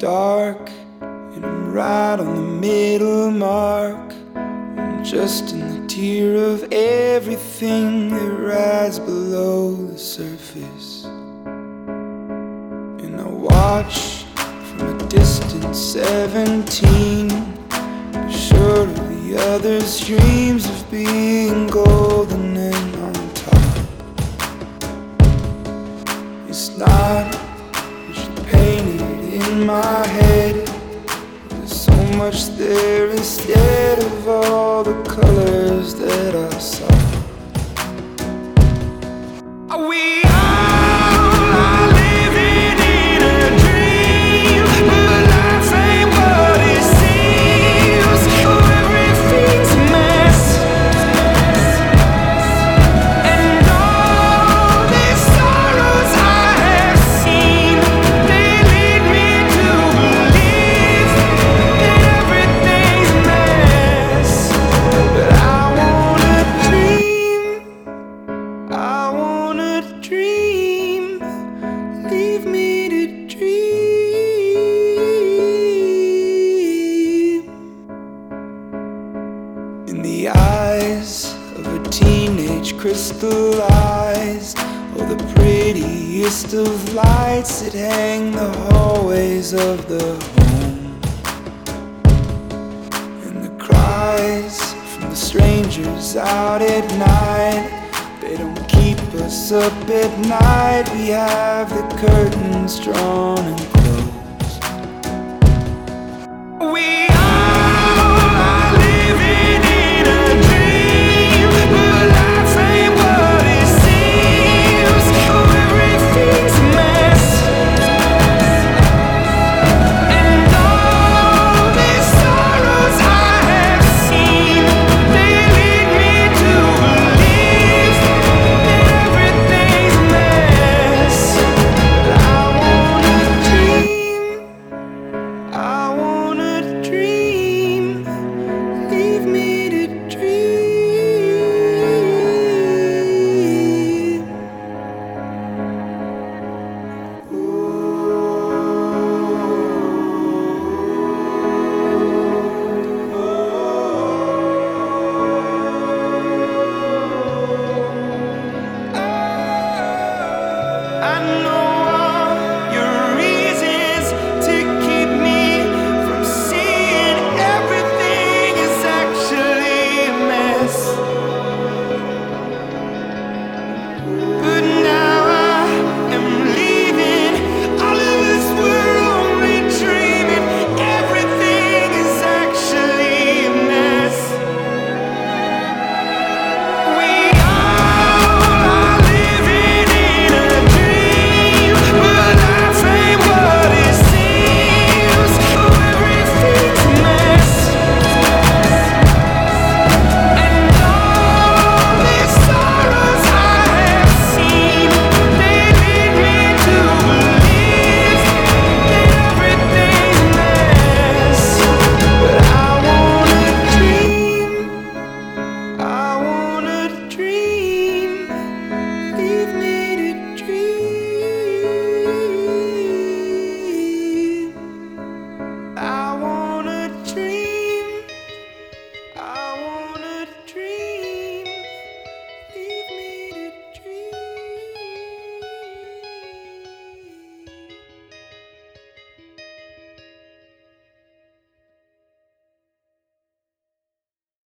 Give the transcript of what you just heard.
dark, and I'm right on the middle mark. I'm just in the tear of everything that rides below the surface. And I watch from a distant 17, sure of the others' dreams of being golden and on top. It's not in my head. There's so much there instead of all the colors that I saw. Crystallized, oh, the prettiest of lights that hang the hallways of the home. And the cries from the strangers out at night. They don't keep us up at night. We have the curtains drawn and